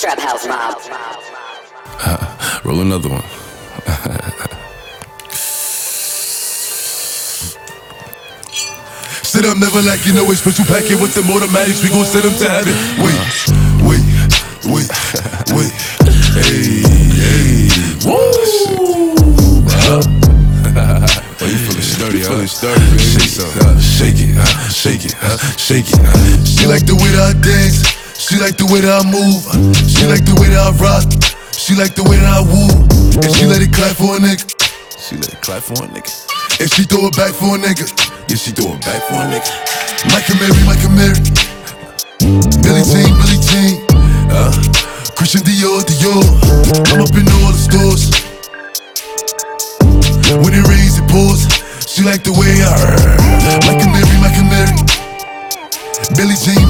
Trap House Mob. Roll another one. Sit up, never like you know it's special packet with the automatics. We gon' send them to heaven. Wait, wait, wait, wait. Hey, hey. Woo! Oh, you feeling sturdy, You huh? feeling sturdy, baby. Shake some. Uh, shake it, uh, shake it, uh, shake it. uh. She like the way that I dance. She like the way that I move. She like the way that I rock. She like the way that I woo. And she let it clap for a nigga. She let it clap for a nigga. And she throw it back for a nigga. Yeah, she throw it back for a nigga. Mike Amiri, Mike Amiri. Billie Jean, Billie Jean. Uh, Christian Dior, Dior. I'm up in all the stores. When it rains, it pours. She like the way I Mike Amiri, Mike Amiri. Billie Jean.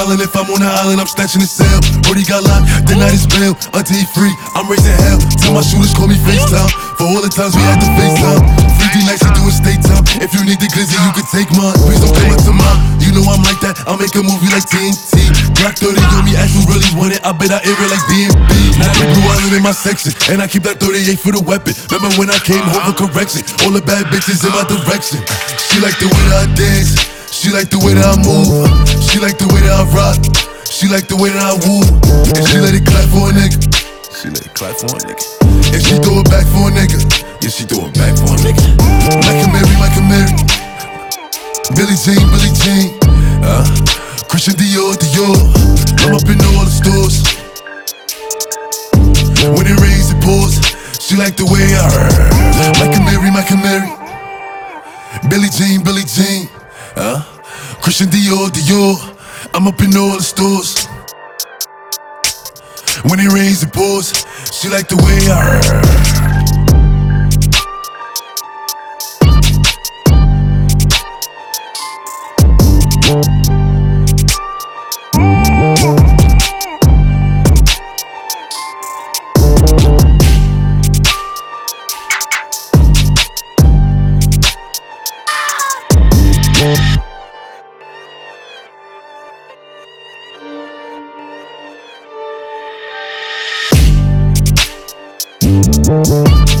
wildin'. If I'm on the island, I'm snatching the cell. Brody got locked, night is bail. Until he free, I'm raising hell. Tell my shooters call me FaceTime. For all the times we had to FaceTime. 3D nights to do a state time. If you need the glizzy, you can take mine. Please don't come up to mine. You know I'm like that. I'll make a movie like TNT. Black 30 on me, who really want it. I bet I air it like DMB. Now the blue island in my section. And I keep that 38 for the weapon. Remember when I came home for correction? All the bad bitches in my direction. She like the way that I dance. She like the way that I move. She like the way that I rock. She like the way that I woo. And she let it clap for a nigga. She let it clap for a nigga. And she throw it back for a nigga. Yeah, she throw it back for a nigga. Mike Amiri, Mike Amiri. Billie Jean, Billie Jean. Uh, Christian Dior, Dior. I'm up in all the stores. When it rains, it pours. She like the way I Mike Amiri, Mike Amiri. Billie Jean, Billie Jean. Uh, Christian Dior, Dior. I'm up in all the stores. When it rains, it pours. She like the way I Thank